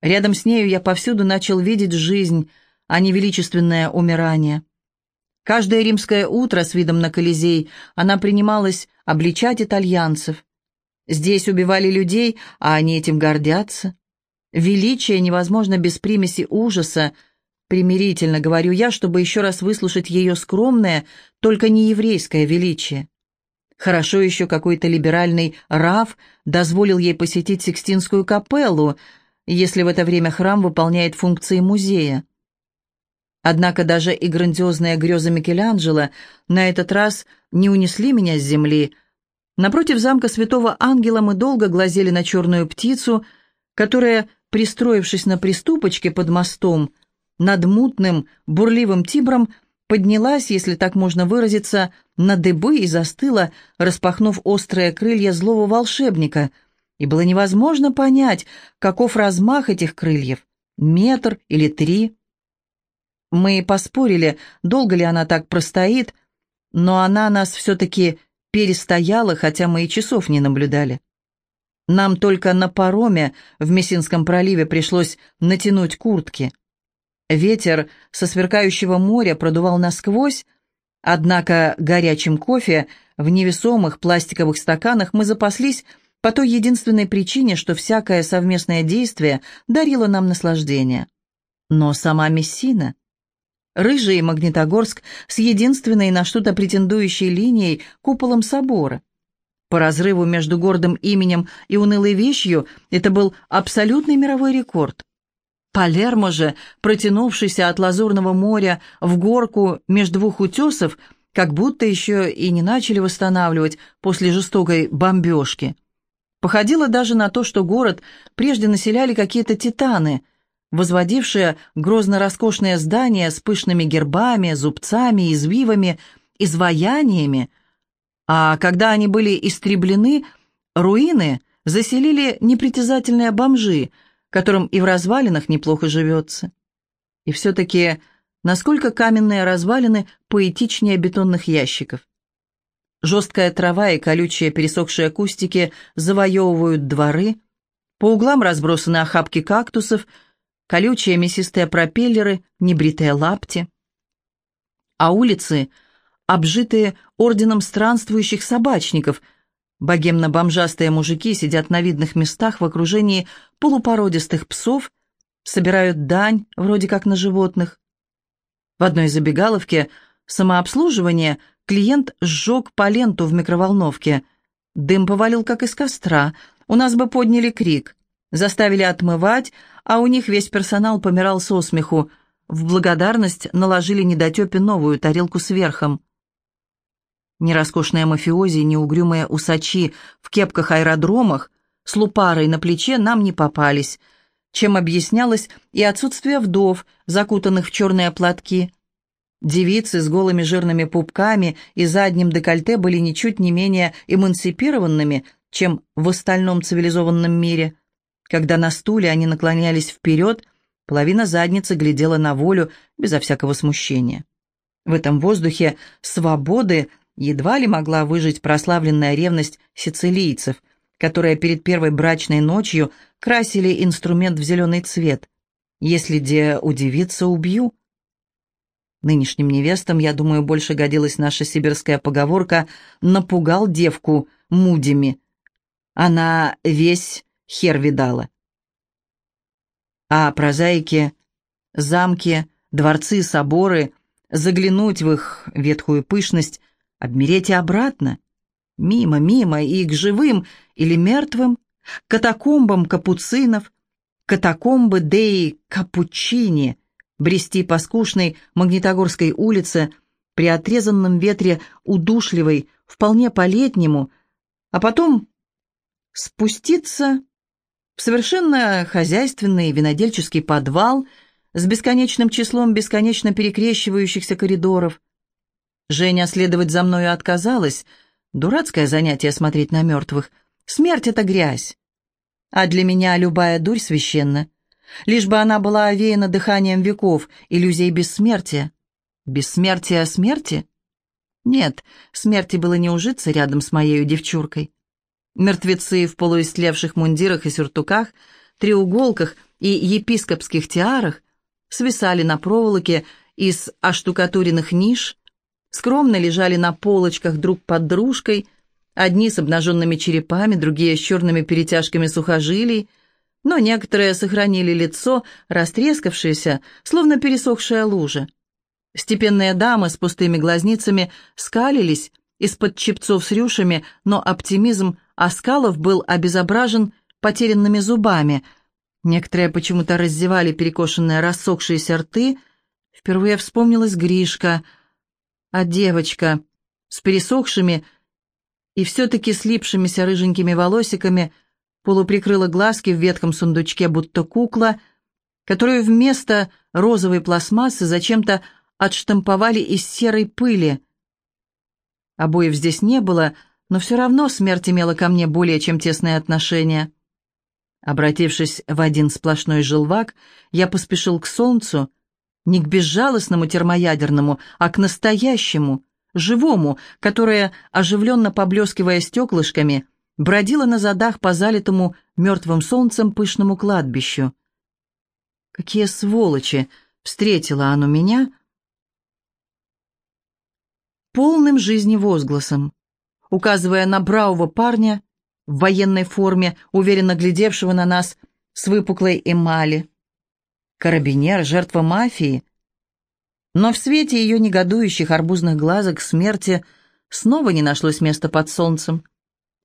Рядом с нею я повсюду начал видеть жизнь, а не величественное умирание. Каждое римское утро с видом на Колизей она принималась обличать итальянцев. Здесь убивали людей, а они этим гордятся. Величие невозможно без примеси ужаса. Примирительно говорю я, чтобы еще раз выслушать ее скромное, только не еврейское величие. Хорошо еще какой-то либеральный Раф дозволил ей посетить Сикстинскую капеллу, если в это время храм выполняет функции музея. Однако даже и грандиозные грезы Микеланджело на этот раз не унесли меня с земли. Напротив замка Святого Ангела мы долго глазели на черную птицу, которая, пристроившись на приступочке под мостом, над мутным, бурливым Тибром, поднялась, если так можно выразиться, на дыбы и застыла, распахнув острые крылья злого волшебника, и было невозможно понять, каков размах этих крыльев, метр или три. Мы поспорили, долго ли она так простоит, но она нас все-таки перестояла, хотя мы и часов не наблюдали. Нам только на пароме в Мессинском проливе пришлось натянуть куртки. Ветер со сверкающего моря продувал насквозь, однако горячим кофе в невесомых пластиковых стаканах мы запаслись по той единственной причине, что всякое совместное действие дарило нам наслаждение. Но сама Мессина... Рыжий Магнитогорск с единственной на что-то претендующей линией куполом собора. По разрыву между гордым именем и унылой вещью это был абсолютный мировой рекорд. Палермо же, протянувшийся от Лазурного моря в горку между двух утесов, как будто еще и не начали восстанавливать после жестокой бомбежки. Походило даже на то, что город прежде населяли какие-то титаны – возводившие грозно-роскошные здания с пышными гербами, зубцами, извивами, изваяниями, а когда они были истреблены, руины заселили непритязательные бомжи, которым и в развалинах неплохо живется. И все-таки насколько каменные развалины поэтичнее бетонных ящиков. Жесткая трава и колючие пересохшие кустики завоевывают дворы, по углам разбросаны охапки кактусов – колючие мясистые пропеллеры, небритые лапти. А улицы, обжитые орденом странствующих собачников, богемно-бомжастые мужики сидят на видных местах в окружении полупородистых псов, собирают дань, вроде как на животных. В одной забегаловке самообслуживание клиент сжег по ленту в микроволновке. Дым повалил, как из костра. У нас бы подняли крик. Заставили отмывать, а у них весь персонал помирал со смеху. В благодарность наложили недотепе новую тарелку с верхом. Ни роскошные мафиози, ни угрюмые усачи в кепках-аэродромах с лупарой на плече нам не попались, чем объяснялось и отсутствие вдов, закутанных в черные платки. Девицы с голыми жирными пупками и задним декольте были ничуть не менее эмансипированными, чем в остальном цивилизованном мире – когда на стуле они наклонялись вперед, половина задницы глядела на волю безо всякого смущения. В этом воздухе свободы едва ли могла выжить прославленная ревность сицилийцев, которые перед первой брачной ночью красили инструмент в зеленый цвет. «Если де удивиться, убью». Нынешним невестам, я думаю, больше годилась наша сибирская поговорка «напугал девку мудями». Она весь хер видала. А прозаики, замки, дворцы, соборы, заглянуть в их ветхую пышность, обмереть и обратно, мимо, мимо и к живым или мертвым, катакомбам капуцинов, катакомбы Деи Капучини, брести по скучной Магнитогорской улице при отрезанном ветре удушливой, вполне по-летнему, а потом спуститься в совершенно хозяйственный винодельческий подвал с бесконечным числом бесконечно перекрещивающихся коридоров. Женя следовать за мною отказалась. Дурацкое занятие смотреть на мертвых. Смерть — это грязь. А для меня любая дурь священна. Лишь бы она была овеяна дыханием веков, иллюзией бессмертия. Бессмертия смерти? Нет, смерти было не ужиться рядом с моей девчуркой. Мертвецы в полуистлевших мундирах и сюртуках, треуголках и епископских тиарах свисали на проволоке из оштукатуренных ниш, скромно лежали на полочках друг под дружкой, одни с обнаженными черепами, другие с черными перетяжками сухожилий, но некоторые сохранили лицо, растрескавшееся, словно пересохшая лужа. Степенные дамы с пустыми глазницами скалились из-под чепцов с рюшами, но оптимизм оскалов был обезображен потерянными зубами. Некоторые почему-то раздевали перекошенные рассохшиеся рты. Впервые вспомнилась Гришка, а девочка с пересохшими и все-таки слипшимися рыженькими волосиками полуприкрыла глазки в ветхом сундучке, будто кукла, которую вместо розовой пластмассы зачем-то отштамповали из серой пыли. Обоев здесь не было, но все равно смерть имела ко мне более чем тесное отношение. Обратившись в один сплошной желвак, я поспешил к солнцу, не к безжалостному термоядерному, а к настоящему, живому, которое, оживленно поблескивая стеклышками, бродило на задах по залитому мертвым солнцем пышному кладбищу. Какие сволочи! Встретило оно меня полным жизни возгласом, указывая на бравого парня в военной форме, уверенно глядевшего на нас с выпуклой эмали. Карабинер, жертва мафии. Но в свете ее негодующих арбузных глазок смерти снова не нашлось места под солнцем.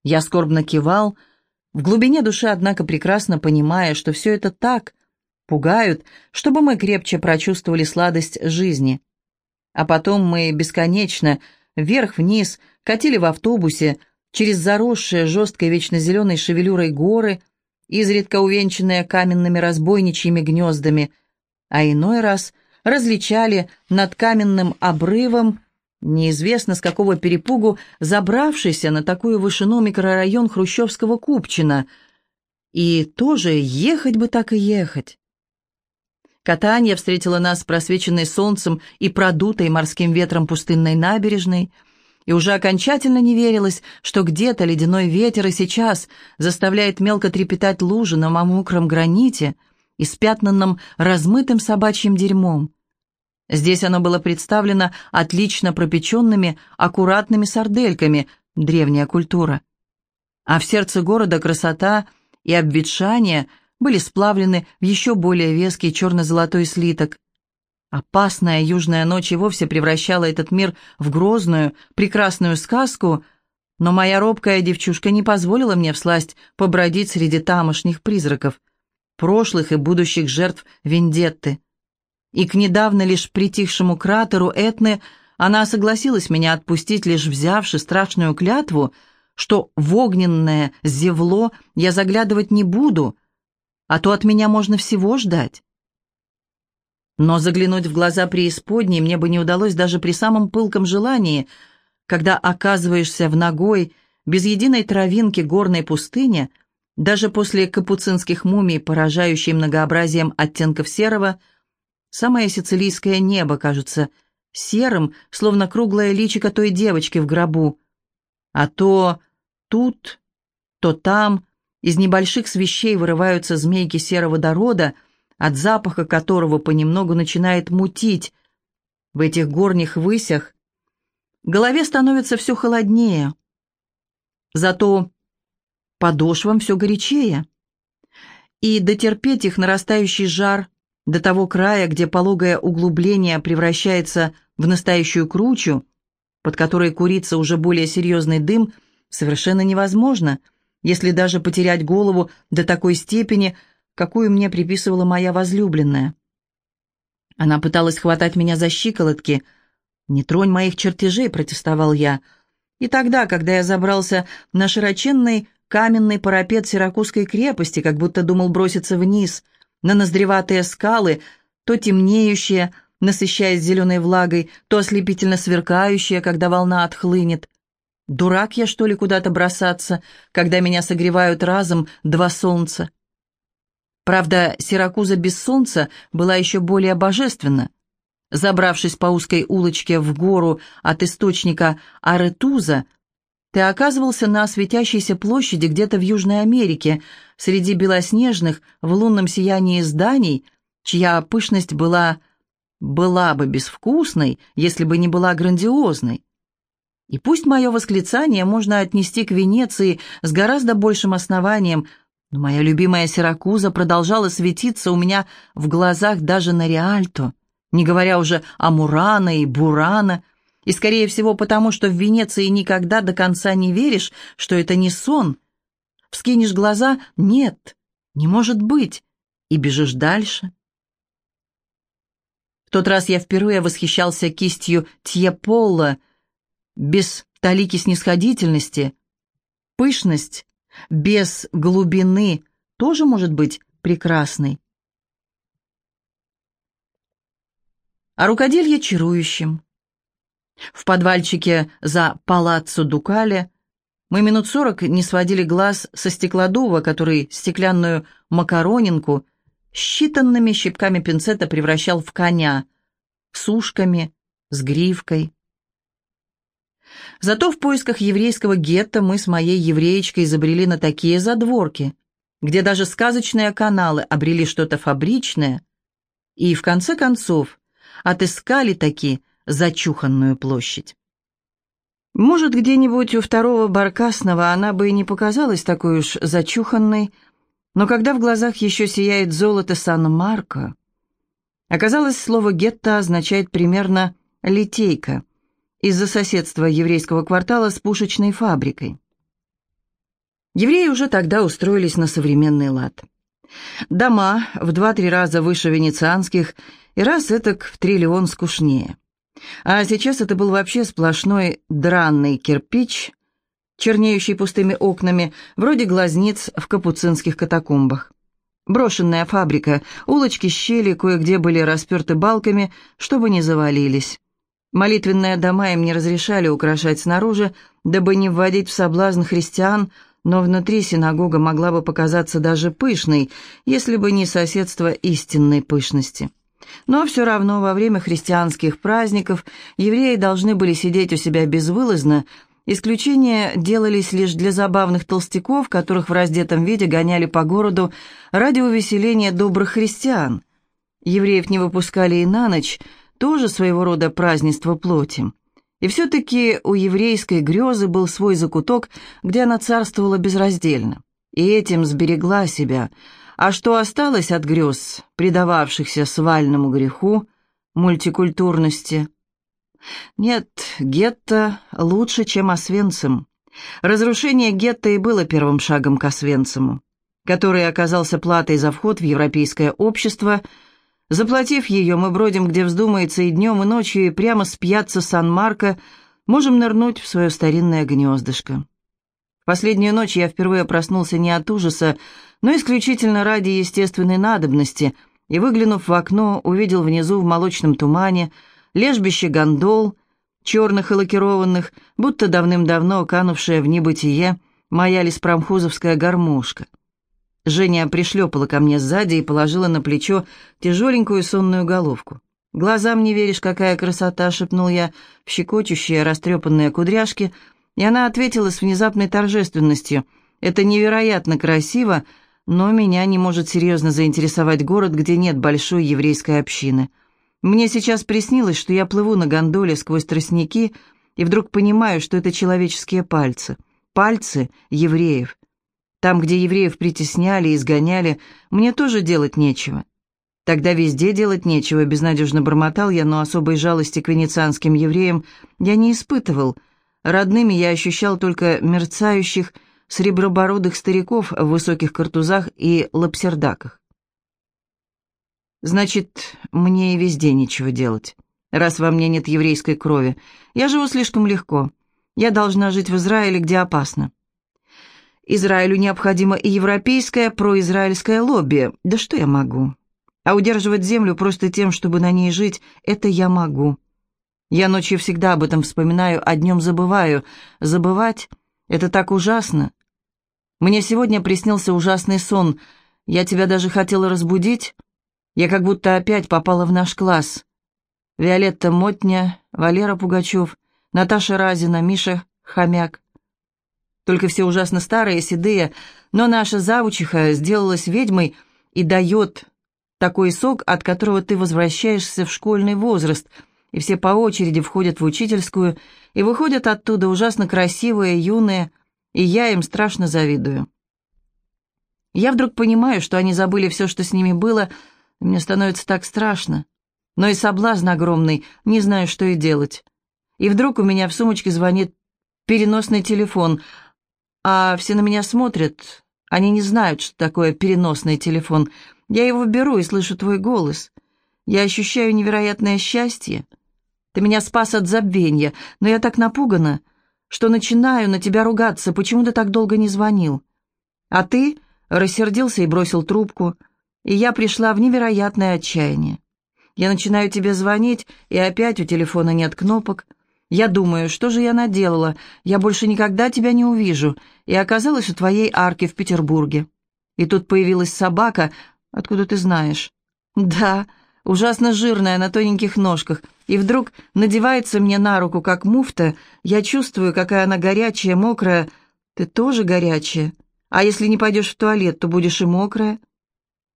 Я скорбно кивал, в глубине души, однако, прекрасно понимая, что все это так, пугают, чтобы мы крепче прочувствовали сладость жизни. А потом мы бесконечно, вверх-вниз, катили в автобусе, через заросшие жесткой вечно зеленой шевелюрой горы, изредка увенчанные каменными разбойничьими гнездами, а иной раз различали над каменным обрывом, неизвестно с какого перепугу, забравшийся на такую вышину микрорайон Хрущевского Купчина. И тоже ехать бы так и ехать. Катание встретило нас просвеченной солнцем и продутой морским ветром пустынной набережной, и уже окончательно не верилось, что где-то ледяной ветер и сейчас заставляет мелко трепетать лужи на мокром граните, испятнанном размытым собачьим дерьмом. Здесь оно было представлено отлично пропеченными, аккуратными сардельками, древняя культура. А в сердце города красота и обветшание – были сплавлены в еще более веский черно-золотой слиток. Опасная южная ночь и вовсе превращала этот мир в грозную, прекрасную сказку, но моя робкая девчушка не позволила мне всласть побродить среди тамошних призраков, прошлых и будущих жертв Вендетты. И к недавно лишь притихшему кратеру Этны она согласилась меня отпустить, лишь взявши страшную клятву, что в огненное зевло я заглядывать не буду — а то от меня можно всего ждать. Но заглянуть в глаза преисподней мне бы не удалось даже при самом пылком желании, когда оказываешься в ногой, без единой травинки горной пустыне, даже после капуцинских мумий, поражающей многообразием оттенков серого, самое сицилийское небо кажется серым, словно круглое личико той девочки в гробу. А то тут, то там из небольших свещей вырываются змейки сероводорода, от запаха которого понемногу начинает мутить. В этих горних высях голове становится все холоднее. Зато подошвам все горячее. И дотерпеть их нарастающий жар до того края, где пологое углубление превращается в настоящую кручу, под которой курится уже более серьезный дым, совершенно невозможно — если даже потерять голову до такой степени, какую мне приписывала моя возлюбленная. Она пыталась хватать меня за щиколотки. «Не тронь моих чертежей», — протестовал я. И тогда, когда я забрался на широченный каменный парапет Сиракузской крепости, как будто думал броситься вниз, на ноздреватые скалы, то темнеющие, насыщаясь зеленой влагой, то ослепительно сверкающие, когда волна отхлынет, Дурак я, что ли, куда-то бросаться, когда меня согревают разом два солнца? Правда, Сиракуза без солнца была еще более божественна. Забравшись по узкой улочке в гору от источника Аретуза, ты оказывался на светящейся площади где-то в Южной Америке, среди белоснежных, в лунном сиянии зданий, чья пышность была... была бы безвкусной, если бы не была грандиозной. И пусть мое восклицание можно отнести к Венеции с гораздо большим основанием, но моя любимая Сиракуза продолжала светиться у меня в глазах даже на Риальто, не говоря уже о Мурана и Бурана, и, скорее всего, потому что в Венеции никогда до конца не веришь, что это не сон. Вскинешь глаза — нет, не может быть, и бежишь дальше. В тот раз я впервые восхищался кистью Тьепола — без талики снисходительности, пышность без глубины тоже может быть прекрасной. А рукоделье чарующим. В подвальчике за палаццо Дукале мы минут сорок не сводили глаз со стеклодува, который стеклянную макаронинку считанными щипками пинцета превращал в коня, с ушками, с гривкой. Зато в поисках еврейского гетто мы с моей евреечкой изобрели на такие задворки, где даже сказочные каналы обрели что-то фабричное, и, в конце концов, отыскали таки зачуханную площадь. Может, где-нибудь у второго Баркасного она бы и не показалась такой уж зачуханной, но когда в глазах еще сияет золото Сан-Марко, оказалось, слово «гетто» означает примерно «литейка», из-за соседства еврейского квартала с пушечной фабрикой. Евреи уже тогда устроились на современный лад. Дома в два-три раза выше венецианских и раз этак в триллион скучнее. А сейчас это был вообще сплошной дранный кирпич, чернеющий пустыми окнами, вроде глазниц в капуцинских катакомбах. Брошенная фабрика, улочки, щели кое-где были расперты балками, чтобы не завалились. Молитвенные дома им не разрешали украшать снаружи, дабы не вводить в соблазн христиан, но внутри синагога могла бы показаться даже пышной, если бы не соседство истинной пышности. Но все равно во время христианских праздников евреи должны были сидеть у себя безвылазно, исключения делались лишь для забавных толстяков, которых в раздетом виде гоняли по городу ради увеселения добрых христиан. Евреев не выпускали и на ночь – тоже своего рода празднество плоти. И все-таки у еврейской грезы был свой закуток, где она царствовала безраздельно. И этим сберегла себя. А что осталось от грез, предававшихся свальному греху, мультикультурности? Нет, гетто лучше, чем Освенцим. Разрушение гетто и было первым шагом к Освенциму, который оказался платой за вход в европейское общество – Заплатив ее, мы бродим, где вздумается, и днем, и ночью, и прямо с пьяца Сан-Марко можем нырнуть в свое старинное гнездышко. В последнюю ночь я впервые проснулся не от ужаса, но исключительно ради естественной надобности, и, выглянув в окно, увидел внизу в молочном тумане лежбище гондол, черных и лакированных, будто давным-давно канувшая в небытие моя леспромхозовская гармошка. Женя пришлепала ко мне сзади и положила на плечо тяжеленькую сонную головку. «Глазам не веришь, какая красота!» — шепнул я в щекочущие растрепанные кудряшки, и она ответила с внезапной торжественностью. «Это невероятно красиво, но меня не может серьезно заинтересовать город, где нет большой еврейской общины. Мне сейчас приснилось, что я плыву на гондоле сквозь тростники и вдруг понимаю, что это человеческие пальцы. Пальцы евреев». Там, где евреев притесняли и изгоняли, мне тоже делать нечего. Тогда везде делать нечего, безнадежно бормотал я, но особой жалости к венецианским евреям я не испытывал. Родными я ощущал только мерцающих, сребробородых стариков в высоких картузах и лапсердаках. Значит, мне и везде нечего делать, раз во мне нет еврейской крови. Я живу слишком легко. Я должна жить в Израиле, где опасно. Израилю необходимо и европейское произраильское лобби. Да что я могу? А удерживать землю просто тем, чтобы на ней жить, это я могу. Я ночью всегда об этом вспоминаю, а днем забываю. Забывать — это так ужасно. Мне сегодня приснился ужасный сон. Я тебя даже хотела разбудить. Я как будто опять попала в наш класс. Виолетта Мотня, Валера Пугачев, Наташа Разина, Миша Хомяк. Только все ужасно старые, седые, но наша завучиха сделалась ведьмой и дает такой сок, от которого ты возвращаешься в школьный возраст, и все по очереди входят в учительскую и выходят оттуда ужасно красивые, юные, и я им страшно завидую. Я вдруг понимаю, что они забыли все, что с ними было, и мне становится так страшно. Но и соблазн огромный, не знаю, что и делать. И вдруг у меня в сумочке звонит переносный телефон, а все на меня смотрят. Они не знают, что такое переносный телефон. Я его беру и слышу твой голос. Я ощущаю невероятное счастье. Ты меня спас от забвения, но я так напугана, что начинаю на тебя ругаться, почему ты так долго не звонил. А ты рассердился и бросил трубку, и я пришла в невероятное отчаяние. Я начинаю тебе звонить, и опять у телефона нет кнопок. Я думаю, что же я наделала? Я больше никогда тебя не увижу. И оказалась у твоей арки в Петербурге. И тут появилась собака. Откуда ты знаешь? Да, ужасно жирная, на тоненьких ножках. И вдруг надевается мне на руку, как муфта. Я чувствую, какая она горячая, мокрая. Ты тоже горячая. А если не пойдешь в туалет, то будешь и мокрая.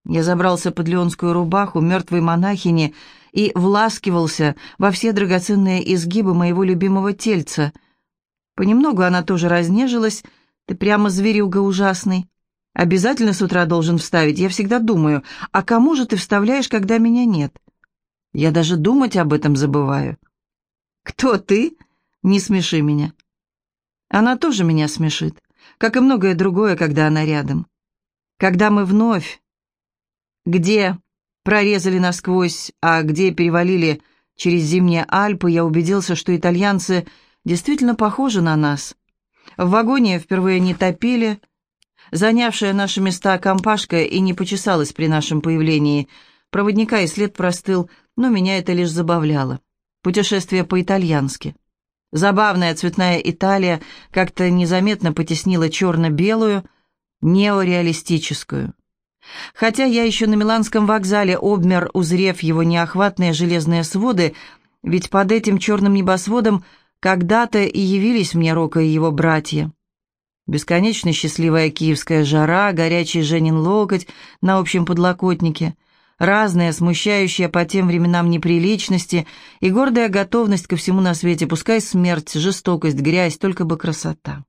Я забрался под леонскую рубаху мертвой монахини и власкивался во все драгоценные изгибы моего любимого тельца. Понемногу она тоже разнежилась. Ты прямо зверюга ужасный. Обязательно с утра должен вставить. Я всегда думаю, а кому же ты вставляешь, когда меня нет? Я даже думать об этом забываю. Кто ты? Не смеши меня. Она тоже меня смешит как и многое другое, когда она рядом. Когда мы вновь, где прорезали насквозь, а где перевалили через зимние Альпы, я убедился, что итальянцы действительно похожи на нас. В вагоне впервые не топили, занявшая наши места компашка и не почесалась при нашем появлении. Проводника и след простыл, но меня это лишь забавляло. Путешествие по-итальянски. Забавная цветная Италия как-то незаметно потеснила черно-белую, неореалистическую. Хотя я еще на Миланском вокзале обмер, узрев его неохватные железные своды, ведь под этим черным небосводом когда-то и явились мне Рока и его братья. Бесконечно счастливая киевская жара, горячий Женин локоть на общем подлокотнике — разные, смущающие по тем временам неприличности и гордая готовность ко всему на свете, пускай смерть, жестокость, грязь, только бы красота.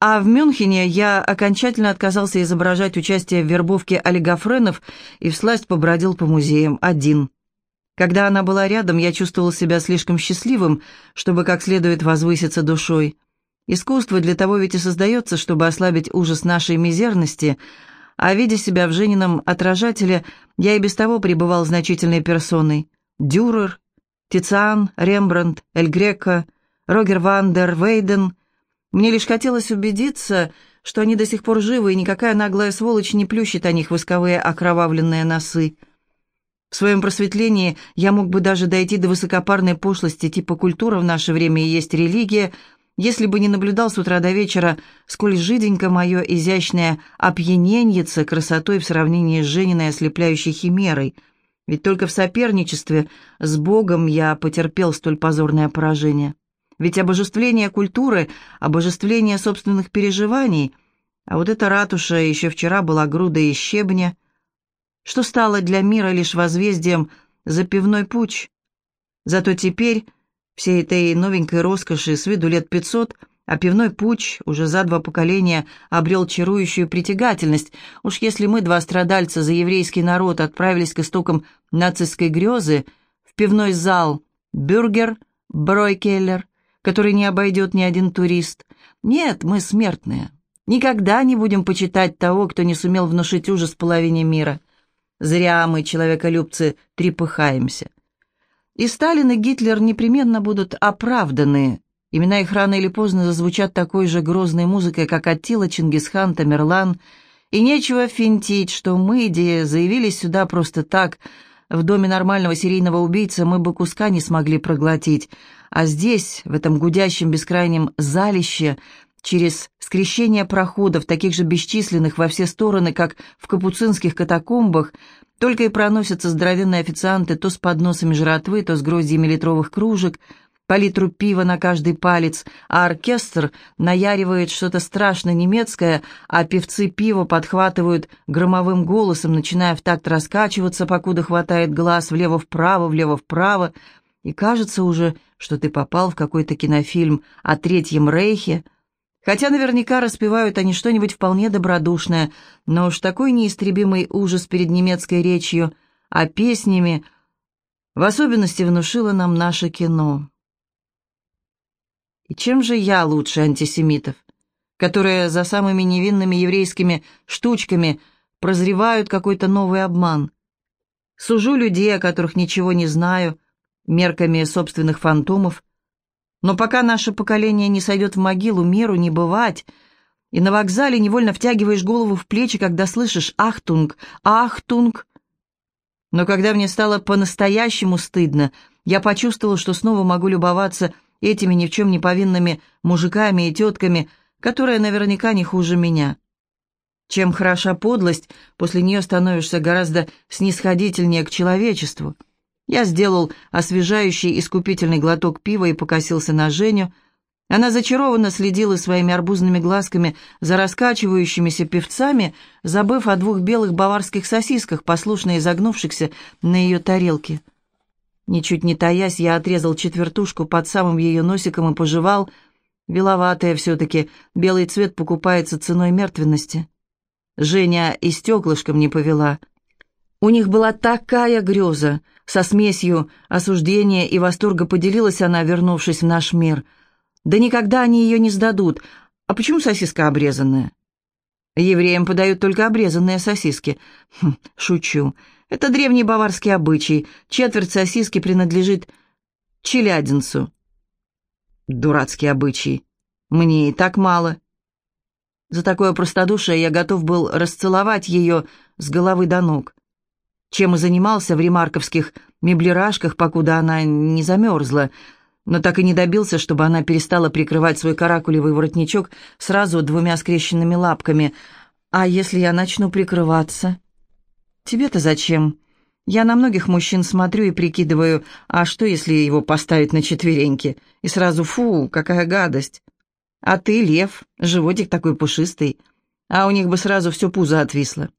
А в Мюнхене я окончательно отказался изображать участие в вербовке олигофренов и всласть побродил по музеям один. Когда она была рядом, я чувствовал себя слишком счастливым, чтобы как следует возвыситься душой. Искусство для того ведь и создается, чтобы ослабить ужас нашей мизерности – а видя себя в Женином отражателе, я и без того пребывал значительной персоной. Дюрер, Тициан, Рембрандт, Эль Греко, Рогер Вандер, Вейден. Мне лишь хотелось убедиться, что они до сих пор живы, и никакая наглая сволочь не плющит о них восковые окровавленные носы. В своем просветлении я мог бы даже дойти до высокопарной пошлости, типа культура в наше время и есть религия — если бы не наблюдал с утра до вечера, сколь жиденько мое изящное опьяненьице красотой в сравнении с Жениной ослепляющей химерой. Ведь только в соперничестве с Богом я потерпел столь позорное поражение. Ведь обожествление культуры, обожествление собственных переживаний, а вот эта ратуша еще вчера была грудой из щебня, что стало для мира лишь возмездием за пивной путь. Зато теперь всей этой новенькой роскоши с виду лет пятьсот, а пивной пуч уже за два поколения обрел чарующую притягательность. Уж если мы, два страдальца за еврейский народ, отправились к истокам нацистской грезы, в пивной зал «Бюргер», «Бройкеллер», который не обойдет ни один турист. Нет, мы смертные. Никогда не будем почитать того, кто не сумел внушить ужас половине мира. Зря мы, человеколюбцы, трепыхаемся. И Сталин, и Гитлер непременно будут оправданы. Имена их рано или поздно зазвучат такой же грозной музыкой, как Аттила, Чингисхан, Тамерлан. И нечего финтить, что мы, где заявились сюда просто так, в доме нормального серийного убийцы мы бы куска не смогли проглотить. А здесь, в этом гудящем бескрайнем залище, через скрещение проходов, таких же бесчисленных во все стороны, как в капуцинских катакомбах, только и проносятся здоровенные официанты то с подносами жратвы, то с гроздьями литровых кружек, по литру пива на каждый палец, а оркестр наяривает что-то страшно немецкое, а певцы пива подхватывают громовым голосом, начиная в такт раскачиваться, покуда хватает глаз влево-вправо, влево-вправо, и кажется уже, что ты попал в какой-то кинофильм о Третьем Рейхе, хотя наверняка распевают они что-нибудь вполне добродушное, но уж такой неистребимый ужас перед немецкой речью, а песнями в особенности внушило нам наше кино. И чем же я лучше антисемитов, которые за самыми невинными еврейскими штучками прозревают какой-то новый обман? Сужу людей, о которых ничего не знаю, мерками собственных фантомов. Но пока наше поколение не сойдет в могилу, миру не бывать, и на вокзале невольно втягиваешь голову в плечи, когда слышишь «Ахтунг! Ахтунг!». Но когда мне стало по-настоящему стыдно, я почувствовала, что снова могу любоваться этими ни в чем не повинными мужиками и тетками, которые наверняка не хуже меня. Чем хороша подлость, после нее становишься гораздо снисходительнее к человечеству. Я сделал освежающий искупительный глоток пива и покосился на Женю. Она зачарованно следила своими арбузными глазками за раскачивающимися певцами, забыв о двух белых баварских сосисках, послушно изогнувшихся на ее тарелке. Ничуть не таясь, я отрезал четвертушку под самым ее носиком и пожевал. Беловатая все-таки, белый цвет покупается ценой мертвенности. Женя и стеклышком не повела. У них была такая греза. Со смесью осуждения и восторга поделилась она, вернувшись в наш мир. Да никогда они ее не сдадут. А почему сосиска обрезанная? Евреям подают только обрезанные сосиски. Хм, шучу. Это древний баварский обычай. Четверть сосиски принадлежит челядинцу. Дурацкий обычай. Мне и так мало. За такое простодушие я готов был расцеловать ее с головы до ног. Чем и занимался в ремарковских меблирашках, покуда она не замерзла, но так и не добился, чтобы она перестала прикрывать свой каракулевый воротничок сразу двумя скрещенными лапками. А если я начну прикрываться? «Тебе-то зачем? Я на многих мужчин смотрю и прикидываю, а что, если его поставить на четвереньки? И сразу, фу, какая гадость! А ты, лев, животик такой пушистый, а у них бы сразу все пузо отвисло».